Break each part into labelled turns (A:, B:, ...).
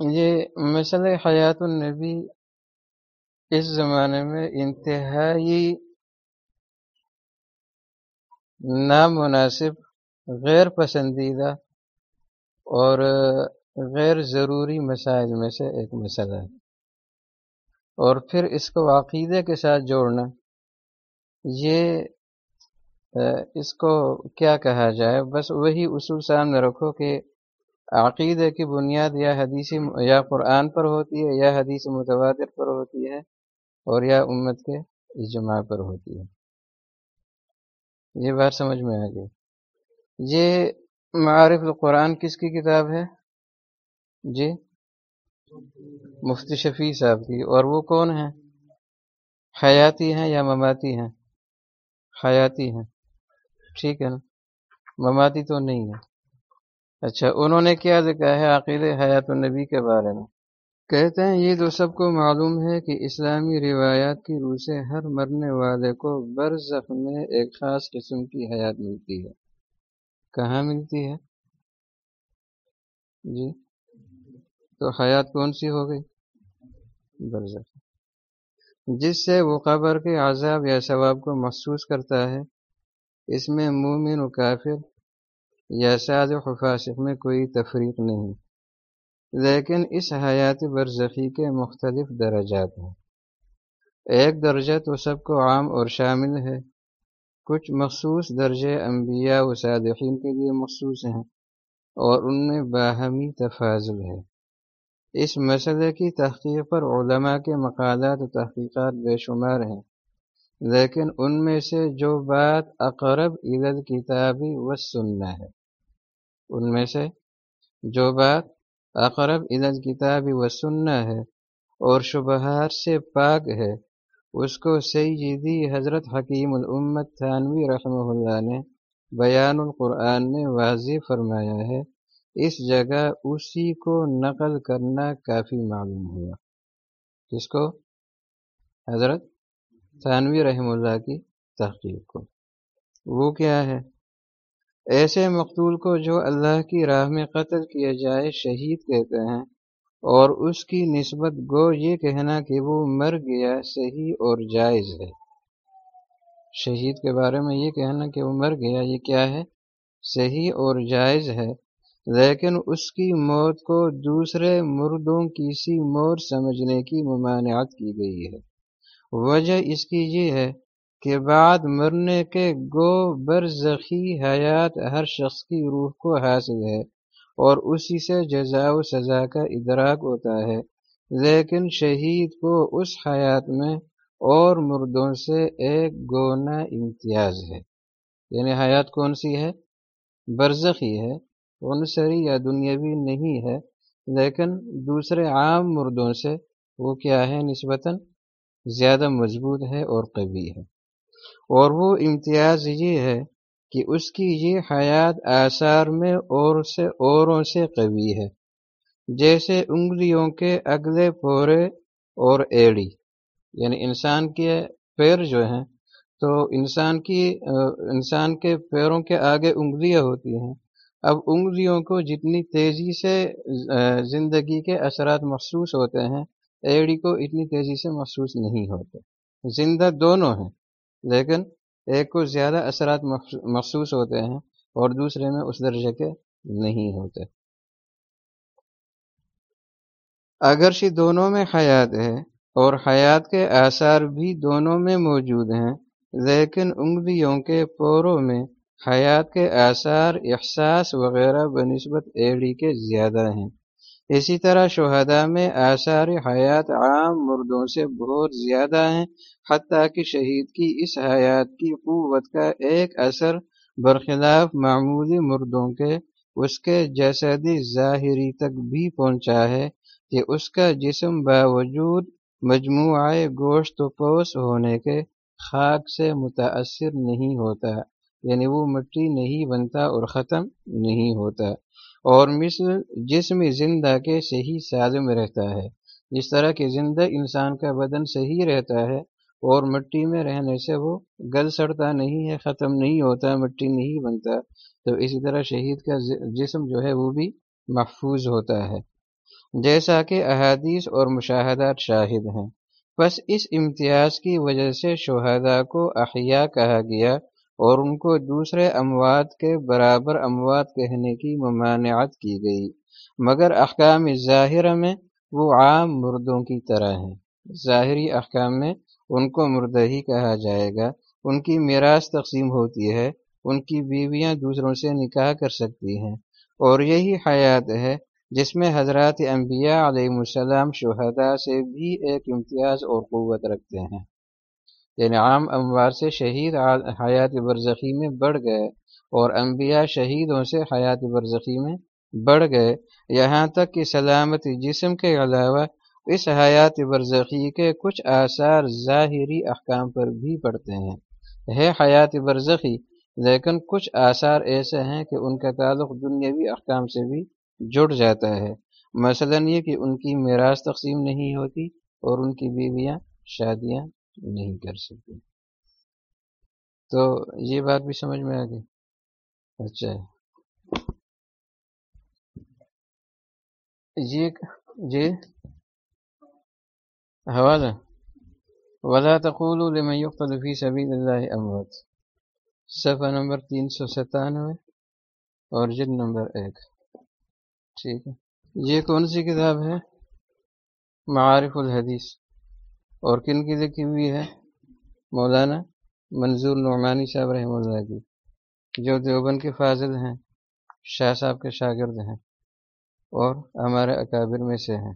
A: یہ مسئلہ حیات النبی اس زمانے میں انتہائی نامناسب، غیر پسندیدہ اور غیر ضروری مسائل میں سے ایک مسئلہ ہے۔ اور پھر اس کو عقیدے کے ساتھ جوڑنا، یہ، اس کو کیا کہا جائے؟ بس وہی اصول سامنے رکھو کہ عقیدے کی بنیاد یا حدیثی یا قرآن پر ہوتی ہے یا حدیث متواتر پر ہوتی ہے اور یا امت کے اجماع پر ہوتی ہے۔ یہ بات سمجھ میں آ گئی۔ یہ معارف القرآن کس کی کتاب ہے؟ جی مفتی شفیع صاحب کی۔ اور وہ کون ہیں؟ حیاتی ہیں یا مماتی ہیں؟ حیاتی ہیں۔ ٹھیک ہے نا؟ مماتی تو نہیں ہے۔ اچھا انہوں نے کیا لکھا ہے عقید حیات النبی کے بارے میں؟ کہتے ہیں، یہ تو سب کو معلوم ہے کہ اسلامی روایات کی روح سے ہر مرنے والے کو برزخ میں ایک خاص قسم کی حیات ملتی ہے۔ کہاں ملتی ہے؟ جی تو حیات کون سی ہو گئی؟ برزخ۔ جس سے وہ قبر کے عذاب یا ثواب کو محسوس کرتا ہے، اس میں مومن و کافر یا ساد و فاسق میں کوئی تفریق نہیں۔ لیکن اس حیات برزخی کے مختلف درجات ہیں۔ ایک درجہ تو سب کو عام اور شامل ہے۔ کچھ مخصوص درجے انبیاء و صادقین کے لیے مخصوص ہیں اور ان میں باہمی تفاضل ہے۔ اس مسئلے کی تحقیق پر علماء کے مقالات و تحقیقات بے شمار ہیں۔ لیکن ان میں سے جو بات اقرب عید کتابی و سننا ہے۔ ان میں سے جو بات اقرب عید کتابی و سننا ہے اور شبہات سے پاک ہے، اس کو سیدی حضرت حکیم الامت تھانوی رحمہ اللہ نے بیان القرآن میں واضح فرمایا ہے۔ اس جگہ اسی کو نقل کرنا کافی معلوم ہوا۔ کس کو؟ حضرت ثانوی رحم اللہ کی تحقیق کو۔ وہ کیا ہے؟ ایسے مقتول کو جو اللہ کی راہ میں قتل کیا جائے شہید کہتے ہیں، اور اس کی نسبت گو یہ کہنا کہ وہ مر گیا صحیح اور جائز ہے۔ شہید کے بارے میں یہ کہنا کہ وہ مر گیا یہ کیا ہے؟ صحیح اور جائز ہے، لیکن اس کی موت کو دوسرے مردوں کی سی موت سمجھنے کی ممانعت کی گئی ہے۔ وجہ اس کی یہ ہے کہ بعد مرنے کے گو برزخی حیات ہر شخص کی روح کو حاصل ہے اور اسی سے جزا و سزا کا ادراک ہوتا ہے۔ لیکن شہید کو اس حیات میں اور مردوں سے ایک گونا امتیاز ہے۔ یعنی حیات کون سی ہے؟ برزخی ہے۔ عنصری یا دنیاوی نہیں ہے، لیکن دوسرے عام مردوں سے وہ کیا ہے نسبتاً؟ زیادہ مضبوط ہے اور قوی ہے۔ اور وہ امتیاز یہ ہے کہ اس کی یہ حیات آثار میں اور سے اوروں سے قوی ہے، جیسے انگلیوں کے اگلے پورے اور ایڑی۔ یعنی انسان کے پیر جو ہیں، تو انسان کی، انسان کے پیروں کے آگے انگلیاں ہوتی ہیں۔ اب انگلیوں کو جتنی تیزی سے زندگی کے اثرات محسوس ہوتے ہیں، ایڑی کو اتنی تیزی سے محسوس نہیں ہوتے۔ زندہ دونوں ہیں۔ لیکن ایک کو زیادہ اثرات محسوس ہوتے ہیں اور دوسرے میں اس درجے کے نہیں ہوتے۔ اگرچہ دونوں میں حیات ہے اور حیات کے آثار بھی دونوں میں موجود ہیں، لیکن انگلیوں کے پوروں میں حیات کے آثار، احساس وغیرہ بنسبت ایڑی کے زیادہ ہیں۔ اسی طرح شہداء میں آثار حیات عام مردوں سے بہت زیادہ ہیں حتیٰ کہ شہید کی اس حیات کی قوت کا ایک اثر برخلاف معمولی مردوں کے، اس کے جسدی ظاہری تک بھی پہنچا ہے کہ اس کا جسم باوجود مجموعہ گوشت و پوش ہونے کے خاک سے متاثر نہیں ہوتا یعنی وہ مٹی نہیں بنتا اور ختم نہیں ہوتا، اور مثل جسم زندہ کے صحیح سالم رہتا ہے۔ جس طرح کہ زندہ انسان کا بدن صحیح رہتا ہے اور مٹی میں رہنے سے وہ گل سڑتا نہیں ہے، ختم نہیں ہوتا، مٹی نہیں بنتا۔ تو اسی طرح شہید کا جسم جو ہے وہ بھی محفوظ ہوتا ہے۔ جیسا کہ احادیث اور مشاہدات شاہد ہیں۔ بس اس امتیاز کی وجہ سے شہدا کو احیاء کہا گیا اور ان کو دوسرے اموات کے برابر اموات کہنے کی ممانعت کی گئی۔ مگر احکام ظاہر میں وہ عام مردوں کی طرح ہیں۔ ظاہری احکام میں ان کو مردہ ہی کہا جائے گا۔ ان کی میراث تقسیم ہوتی ہے۔ ان کی بیویاں دوسروں سے نکاح کر سکتی ہیں۔ اور یہی حیات ہے جس میں حضرات انبیاء علیہ السلام شہداء سے بھی ایک امتیاز اور قوت رکھتے ہیں۔ یعنی عام اموار سے شہید حیات برزخی میں بڑھ گئے اور انبیاء شہیدوں سے حیات برزخی میں بڑھ گئے۔ یہاں تک کہ سلامت جسم کے علاوہ اس حیات برزخی کے کچھ آثار ظاہری احکام پر بھی پڑتے ہیں۔ ہے حیات برزخی؟ لیکن کچھ آثار ایسے ہیں کہ ان کا تعلق دنیاوی احکام سے بھی جڑ جاتا ہے۔ مثلا یہ کہ ان کی میراث تقسیم نہیں ہوتی اور ان کی بیویاں شادیاں نہیں کر سکتی۔ تو یہ بات بھی سمجھ میں آ گئی۔ اچھا۔ جی جی؟ حوالہ ولا تقولوا لمن يقتل في سبيل الله اموات صفحہ نمبر تین سو ستانوے اور جن نمبر ایک. ٹھیک ہے. یہ کون سی کتاب ہے؟ معارف الحدیث. اور کن کی لکھی ہوئی ہے؟ مولانا منظور نعمانی صاحب رحمہ اللہ کی. جو دیوبند کے فاضل ہیں، شاہ صاحب کے شاگرد ہیں اور ہمارے اکابر میں سے ہیں.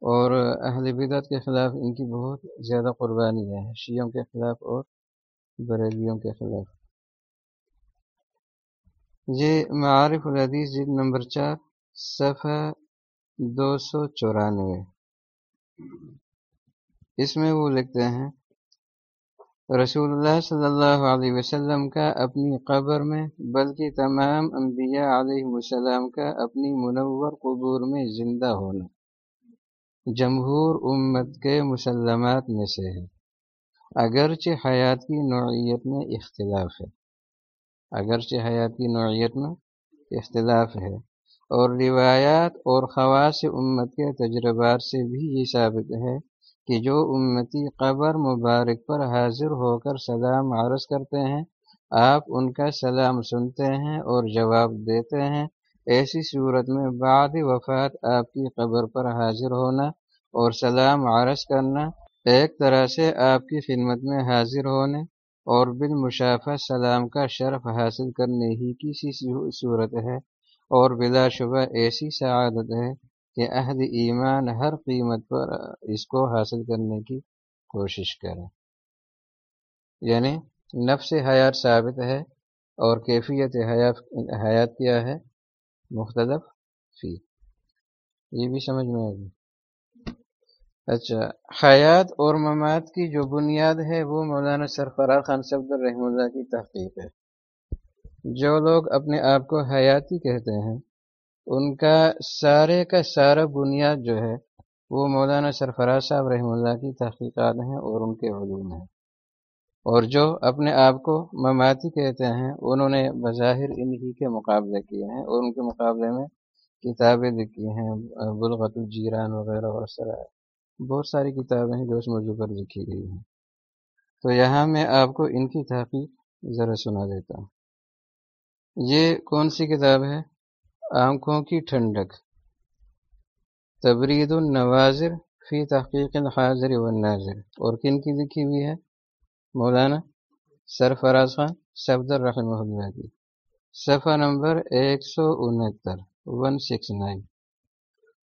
A: اور اہل بدعت کے خلاف ان کی بہت زیادہ قربانی ہے، شیعوں کے خلاف اور بریلیوں کے خلاف۔ یہ معارف الحدیث جد نمبر چار، صفحہ دو سو چورانوے۔ اس میں وہ لکھتے ہیں، رسول اللہ صلی اللہ علیہ وسلم کا اپنی قبر میں، بلکہ تمام انبیاء علیہ السلام کا اپنی منور قبور میں زندہ ہونا۔ جمہور امت کے مسلمات میں سے ہے اگرچہ حیات کی نوعیت میں اختلاف ہے۔ اگرچہ حیات کی نوعیت میں اختلاف ہے۔ اور روایات اور خواص امت کے تجربات سے بھی یہ ثابت ہے کہ جو امتی قبر مبارک پر حاضر ہو کر سلام عرض کرتے ہیں، آپ ان کا سلام سنتے ہیں اور جواب دیتے ہیں۔ ایسی صورت میں بعد وفات آپ کی قبر پر حاضر ہونا اور سلام عرض کرنا، ایک طرح سے آپ کی خدمت میں حاضر ہونے اور بالمشافہ سلام کا شرف حاصل کرنے ہی کی سی صورت ہے اور بلا شبہ ایسی سعادت ہے کہ عہد ایمان ہر قیمت پر اس کو حاصل کرنے کی کوشش کرے یعنی نفس حیات ثابت ہے اور کیفیت حیات حیات کیا ہے؟ مختلف فی۔ یہ بھی سمجھ میں آ گئی۔ اچھا۔ حیات اور مماد کی جو بنیاد ہے، وہ مولانا سرفراز خان صفد الرحم اللہ کی تحقیق ہے۔ جو لوگ اپنے آپ کو حیاتی کہتے ہیں، ان کا سارے کا سارا بنیاد جو ہے، وہ مولانا سرفراز صاحب رحمہ اللہ کی تحقیقات ہیں اور ان کے علوم ہیں۔ اور جو اپنے آپ کو مماتی کہتے ہیں، انہوں نے بظاہر انہی کے مقابلے کیے ہیں۔ اور ان کے مقابلے میں کتابیں لکھی ہیں بلغت الجیران وغیرہ اور طرح۔ بہت ساری کتابیں ہیں جو اس موضوع پر لکھی گئی ہیں۔ تو یہاں میں آپ کو ان کی تحقیق ذرا سنا دیتا ہوں۔ یہ کون سی کتاب ہے؟ آنکھوں کی ٹھنڈک۔ تبرید النوازر فی تحقیق الحاضر والناظر۔ اور کن کی لکھی ہوئی ہے؟ مولانا سرفراز خان صفدر رحمہ اللہ کی۔ صفحہ نمبر ایک سو انہتر ون سکس نائن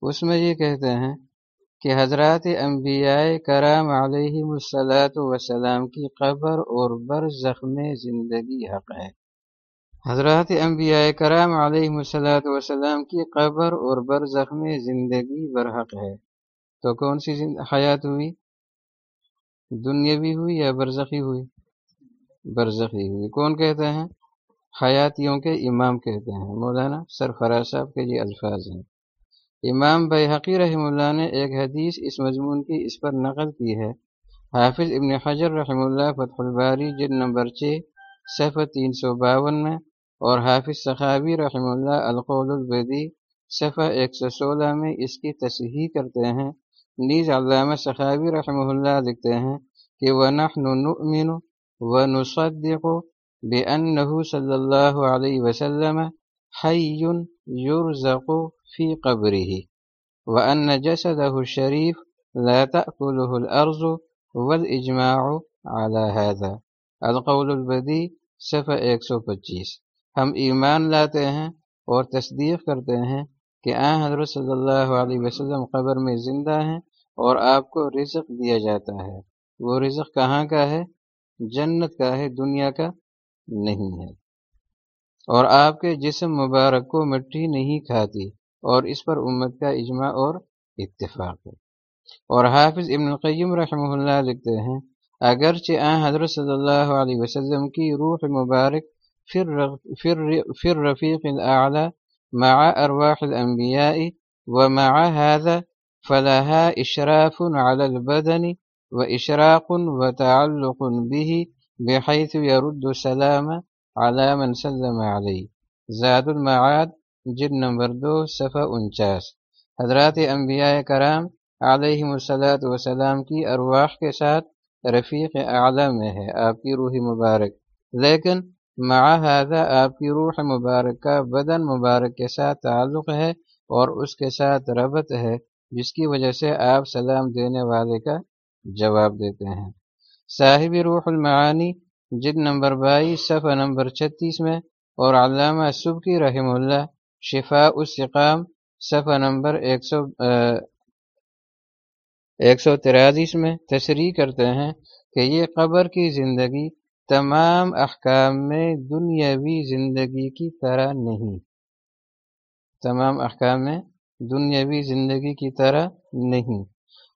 A: اس میں یہ کہتے ہیں کہ حضرات انبیاء کرام علیہ السلاۃ وسلام کی قبر اور بر زخم زندگی حق ہے۔ حضرات انبیاء کرام علیہ السلاۃ وسلام کی قبر اور برزخ میں زندگی برحق ہے۔ تو کون سی حیات ہوئی؟ دنیاوی ہوئی یا برزخی ہوئی؟ برزخی ہوئی۔ کون کہتے ہیں؟ حیاتیوں کے امام کہتے ہیں۔ مولانا سرفراز صاحب کے یہ الفاظ ہیں۔ امام بحقی رحم اللہ نے ایک حدیث اس مضمون کی اس پر نقل کی ہے۔ حافظ ابن حجر رحم اللہ فتح الباری جن نمبر چھ، صفحہ تین سو باون میں، اور حافظ صحابی رحم اللہ القول البدی، صفحہ ایک سو سولہ میں اس کی تصحیح کرتے ہیں۔ نیز علامہ صحابی رحمہ اللہ لکھتے ہیں کہ ونحن نؤمن ونصدق بأنه صلی اللہ علیہ وسلم حی یرزق فی قبره وأن جسده الشریف لا تأكله الأرض والإجماع على هذا۔ القول البدی، صفحہ ایک سو پچیس۔ ہم ایمان لاتے ہیں اور تصدیق کرتے ہیں کہ آ حضرت صلی اللہ علیہ وسلم قبر میں زندہ ہیں اور آپ کو رزق دیا جاتا ہے۔ وہ رزق کہاں کا ہے؟ جنت کا ہے، دنیا کا نہیں ہے۔ اور آپ کے جسم مبارک کو مٹی نہیں کھاتی، اور اس پر امت کا اجماع اور اتفاق ہے۔ اور حافظ ابن القیم رحمہ اللہ لکھتے ہیں، اگرچہ آ حضرت صلی اللہ علیہ وسلم کی روح مبارک پھر رفیق الاعلی مع ارواح الانبیاء ومع هذا فلها اشراف على البدن واشراق وتعلق به بحيث يرد السلام على من سلم عليه زاد المعاد جد نمبر دو، صفحہ انچاس۔ حضرات انبیاء کرام علیہ الصلاۃ وسلام کی ارواح کے ساتھ رفیق اعلیٰ میں ہے، آپ کی روح مبارک۔ لیکن مع هذا آپ کی روح مبارک کا بدن مبارک کے ساتھ تعلق ہے اور اس کے ساتھ ربط ہے، جس کی وجہ سے آپ سلام دینے والے کا جواب دیتے ہیں۔ صاحب روح المعانی جد نمبر بائیس، صفحہ نمبر چھتیس میں، اور علامہ صبح رحم اللہ شفا السقام، صفحہ نمبر ایک سو ایک سو ترازیس میں تشریح کرتے ہیں کہ یہ قبر کی زندگی تمام احکام میں دنیاوی زندگی کی طرح نہیں۔ تمام احکام میں دنیاوی زندگی کی طرح نہیں،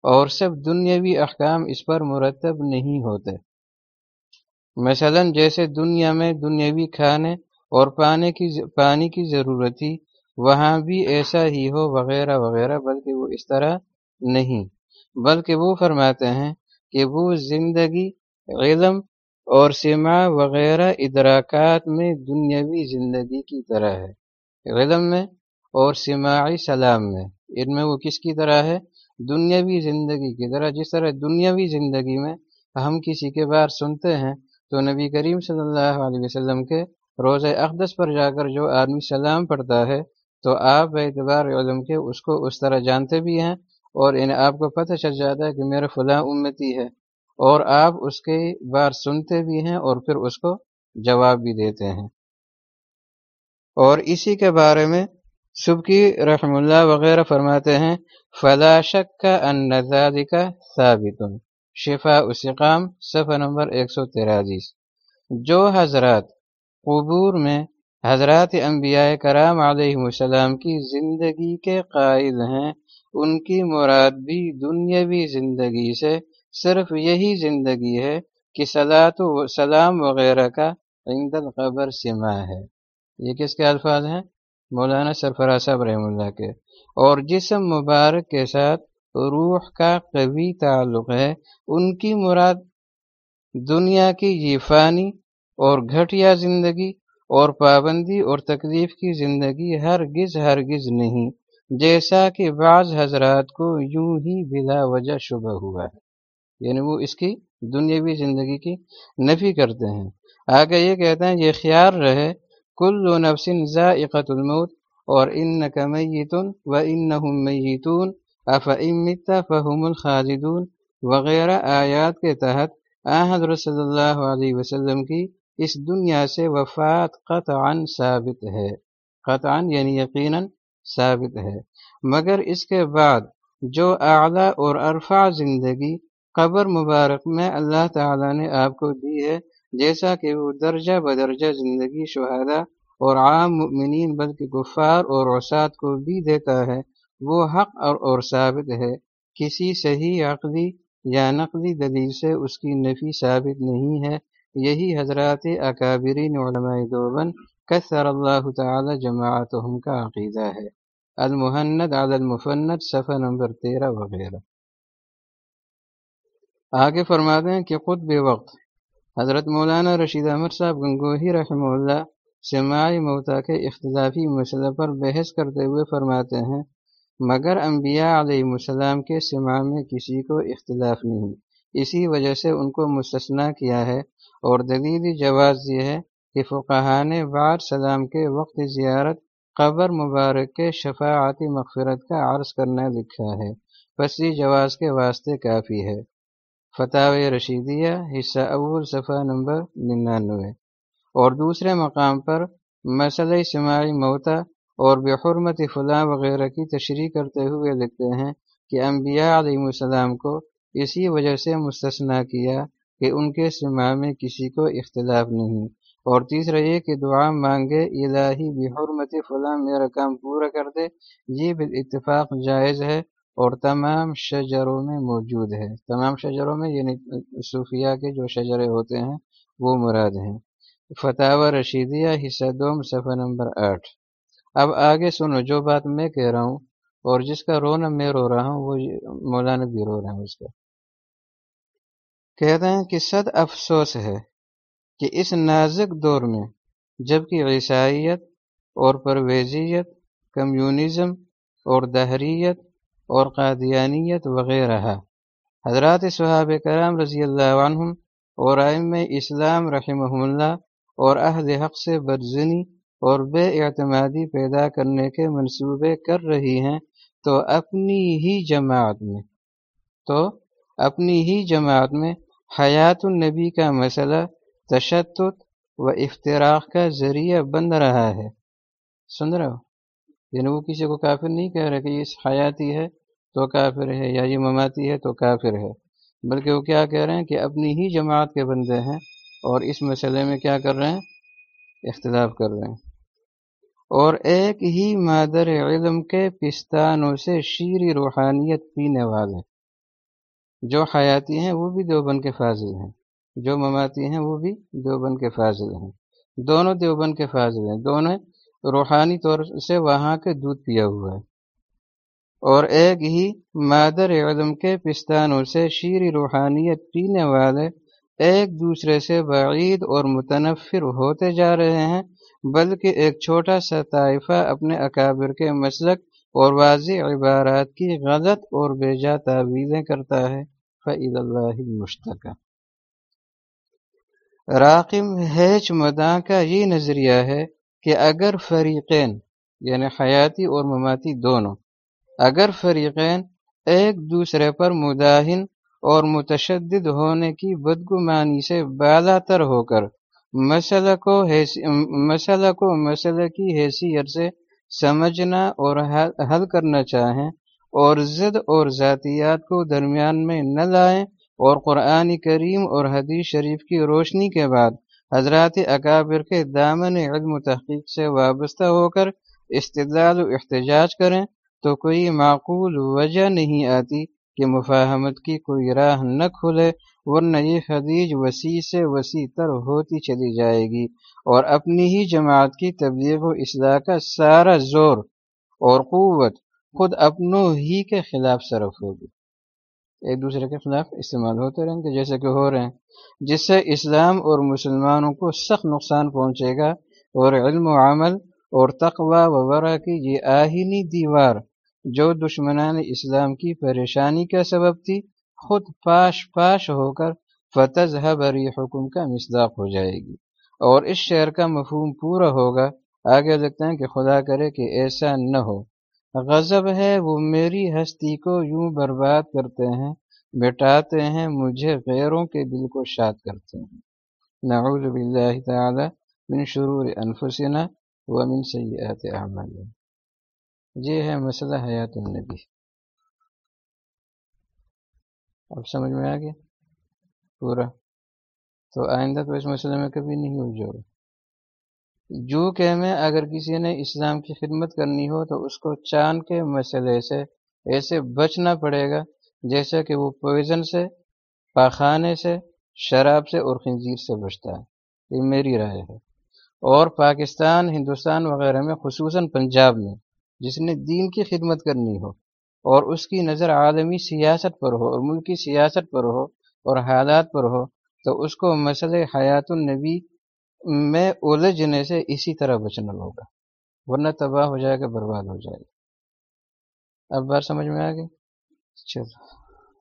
A: اور سب دنیاوی احکام اس پر مرتب نہیں ہوتے۔ مثلا جیسے دنیا میں دنیاوی کھانے اور پانی کی پانی کی ضرورت تھی وہاں بھی ایسا ہی ہو وغیرہ وغیرہ، بلکہ وہ اس طرح نہیں۔ بلکہ وہ فرماتے ہیں کہ وہ زندگی، علم اور سما وغیرہ ادراکات میں دنیاوی زندگی کی طرح ہے۔ علم میں اور سماعی سلام میں۔ ان میں وہ کس کی طرح ہے؟ دنیاوی زندگی کی طرح۔ جس طرح دنیاوی زندگی میں ہم کسی کے بار سنتے ہیں تو نبی کریم صلی اللہ علیہ وسلم کے روز اقدس پر جا کر جو آدمی سلام پڑھتا ہے، تو آپ اعتبار علم کے اس کو اس طرح جانتے بھی ہیں اور انہیں آپ کو پتہ چل جاتا ہے کہ میرے فلاں امتی ہے۔ اور آپ اس کے بار سنتے بھی ہیں اور پھر اس کو جواب بھی دیتے ہیں۔ اور اسی کے بارے میں صبح رحم اللہ وغیرہ فرماتے ہیں، فلا شک کا ان کا ثابت۔ شفا اسقام صفحہ نمبر ایک سو تیرالیس جو حضرات قبور میں حضرات انبیاء کرام علیہ السلام کی زندگی کے قائل ہیں، ان کی مراد بھی دنیاوی زندگی سے، صرف یہی زندگی ہے کہ سلاط و سلام وغیرہ کا عند القبر سما ہے۔ یہ کس کے الفاظ ہیں؟ مولانا سرفراز صاحب رحم اللہ کے۔ اور جسم مبارک کے ساتھ روح کا قوی تعلق ہے۔ ان کی مراد دنیا کی یہ فانی اور گھٹیا زندگی اور پابندی اور تکلیف کی زندگی ہرگز ہرگز نہیں، جیسا کہ بعض حضرات کو یوں ہی بلا وجہ شبہ ہوا ہے۔ یعنی وہ اس کی دنیاوی زندگی کی نفی کرتے ہیں۔ آگے یہ کہتے ہیں، یہ خیال رہے، کل و نفسن ذائقت الموت اور ان کا و ان میتون اف امت فہم الخالدون وغیرہ آیات کے تحت آ حضرت صلی اللہ علیہ وسلم کی اس دنیا سے وفات قطعا ثابت ہے۔ قطعا یعنی یقیناً ثابت ہے۔ مگر اس کے بعد جو اعلیٰ اور عرفہ زندگی قبر مبارک میں اللہ تعالیٰ نے آپ کو دی ہے، جیسا کہ وہ درجہ بدرجہ زندگی شہادہ اور عام مؤمنین بلکہ گفار اور اوساد کو بھی دیتا ہے وہ حق اور اور ثابت ہے۔ کسی صحیح عقلی یا نقلی دلیل سے اس کی نفی ثابت نہیں ہے۔ یہی حضرات اکابرین علماء دوبن کثر اللہ تعالی جماعتهم کا عقیدہ ہے۔ المحند علی المفند صفحہ نمبر تیرہ وغیرہ۔ آگے فرماتے ہیں کہ خود بے وقت۔ حضرت مولانا رشید احمد صاحب گنگوہی رحمہ اللہ سماعی موتا کے اختلافی مسئلہ پر بحث کرتے ہوئے فرماتے ہیں مگر انبیاء علیہ السلام کے سماع میں کسی کو اختلاف نہیں۔ اسی وجہ سے ان کو مستثنا کیا ہے اور دلیل جواز یہ ہے کہ فقہ نے بار سلام کے وقت زیارت قبر مبارک کے شفاعتی مغفرت کا عرض کرنا لکھا ہے۔ پسی جواز کے واسطے کافی ہے۔ فتح رشیدیہ، حصہ اول، صفحہ نمبر ننانوے۔ اور دوسرے مقام پر مسئلہ سماعی موتا اور بحرمت فلاں وغیرہ کی تشریح کرتے ہوئے لکھتے ہیں کہ انبیاء علیہ السلام کو اسی وجہ سے مستثنا کیا کہ ان کے سماع میں کسی کو اختلاف نہیں۔ اور تیسرا یہ کہ دعا مانگے، الہی بحرمت فلاں میرا کام پورا کر دے۔ یہ اتفاق جائز ہے اور تمام شجروں میں موجود ہے۔ تمام شجروں میں یعنی صوفیہ کے جو شجرے ہوتے ہیں، وہ مراد ہیں۔ فتح رشیدیہ، حصہ دوم صفحہ نمبر آٹھ۔ اب آگے سنو، جو بات میں کہہ رہا ہوں اور جس کا رونا میں رو رہا ہوں، وہ مولانا بھی رو رہا ہوں اس کا۔ کہتے ہیں کہ صد افسوس ہے کہ اس نازک دور میں جبکہ عیسائیت اور پرویزیت، کمیونزم اور دہریت اور قادیانیت وغیرہ حضرات صحاب کرام رضی اللہ عنہم اور آئم اسلام رحمہ اللہ اور اہل حق سے برزنی اور بے اعتمادی پیدا کرنے کے منصوبے کر رہی ہیں، تو اپنی ہی جماعت میں، تو اپنی ہی جماعت میں حیات النبی کا مسئلہ تشدد و افتراق کا ذریعہ بن رہا ہے۔ سن رہا ہو؟ یعنی وہ کسی کو کافر نہیں کہہ رہے کہ یہ حیاتی ہے تو کافر ہے، یا یہ مماتی ہے تو کافر ہے۔ بلکہ وہ کیا کہہ رہے ہیں کہ اپنی ہی جماعت کے بندے ہیں اور اس مسئلے میں کیا کر رہے ہیں؟ اختلاف کر رہے ہیں۔ اور ایک ہی مادر علم کے پستانوں سے شیری روحانیت پینے والے جو حیاتی ہیں وہ بھی دیوبند کے فاضل ہیں۔ جو مماتی ہیں وہ بھی دیوبند کے فاضل ہیں۔ دونوں دیوبند کے فاضل ہیں۔ دونوں روحانی طور سے وہاں کے دودھ پیا ہوا ہے۔ اور ایک ہی مادر علم کے پستانوں سے شیر روحانیت پینے والے ایک دوسرے سے بعید اور متنفر ہوتے جا رہے ہیں۔ بلکہ ایک چھوٹا سا طائفہ اپنے اکابر کے مسلک اور واضح عبارات کی غلط اور بے جا تعویذیں کرتا ہے۔ فعید اللہ مشتقہ راقم ہیچ مداں کا یہ نظریہ ہے کہ اگر فریقین یعنی حیاتی اور مماتی دونوں، اگر فریقین ایک دوسرے پر مداحن اور متشدد ہونے کی بدگمانی سے بالا تر ہو کر مسئلہ کو مسئلہ کو کی حیثیت سے سمجھنا اور حل کرنا چاہیں اور ضد اور ذاتیات کو درمیان میں نہ لائیں اور قرآن کریم اور حدیث شریف کی روشنی کے بعد حضرات اکابر کے دامن علم و تحقیق سے وابستہ ہو کر استدلال و احتجاج کریں تو کوئی معقول وجہ نہیں آتی کہ مفاہمت کی کوئی راہ نہ کھلے ورنہ یہ حدیث وسیع سے وسیع تر ہوتی چلی جائے گی اور اپنی ہی جماعت کی تبلیغ و اصلاح کا سارا زور اور قوت خود اپنوں ہی کے خلاف صرف ہوگی۔ ایک دوسرے کے خلاف استعمال ہوتے رہیں گے، جیسے کہ ہو رہے ہیں، جس سے اسلام اور مسلمانوں کو سخت نقصان پہنچے گا اور علم و عمل اور تقوا و ورا کی یہ آہینی دیوار جو دشمنان اسلام کی پریشانی کا سبب تھی خود پاش پاش ہو کر فتح بری حکم کا مصداق ہو جائے گی۔ اور اس شعر کا مفہوم پورا ہوگا۔ آگے لگتا ہے کہ خدا کرے کہ ایسا نہ ہو۔ غضب ہے وہ میری ہستی کو یوں برباد کرتے ہیں بٹاتے ہیں مجھے غیروں کے دل کو شاد کرتے ہیں۔ نعوذ باللہ تعالی من شرور انفسنا ومن سیئات اعمالنا۔ یہ ہے مسئلہ حیات النبی۔ اب سمجھ میں آ گیا؟ پورا۔ تو آئندہ تو اس مسئلے میں کبھی نہیں ہو جو جو کہ میں اگر کسی نے اسلام کی خدمت کرنی ہو تو اس کو چاند کے مسئلے سے ایسے بچنا پڑے گا جیسا کہ وہ پویزن سے، پاخانے سے، شراب سے اور خنزیر سے بچتا ہے۔ یہ میری رائے ہے۔ اور پاکستان، ہندوستان وغیرہ میں، خصوصاً پنجاب میں، جس نے دین کی خدمت کرنی ہو اور اس کی نظر عالمی سیاست پر ہو اور ملکی سیاست پر ہو اور حالات پر ہو، تو اس کو مسئلہ حیات النبی میں الجھنے سے اسی طرح بچنا ہوگا۔ ورنہ تباہ ہو جائے گا، برباد ہو جائے گا۔ اب بات سمجھ میں آ گئی؟ چلو۔